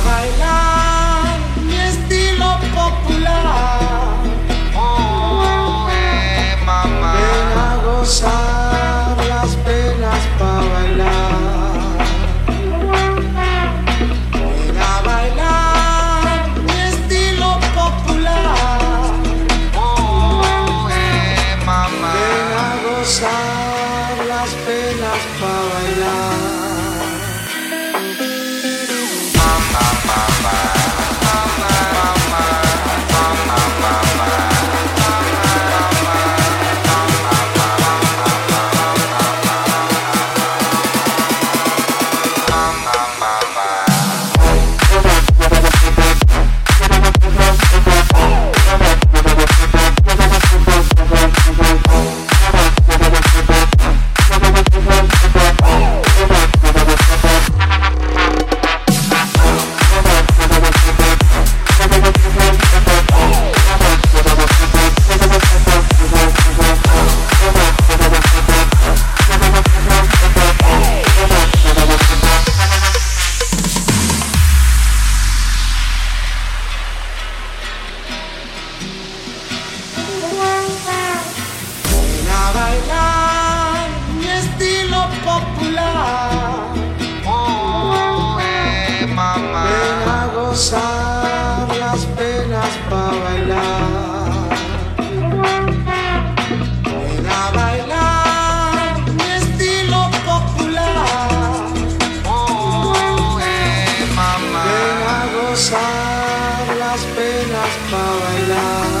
Alright, pasar las penas para bailar.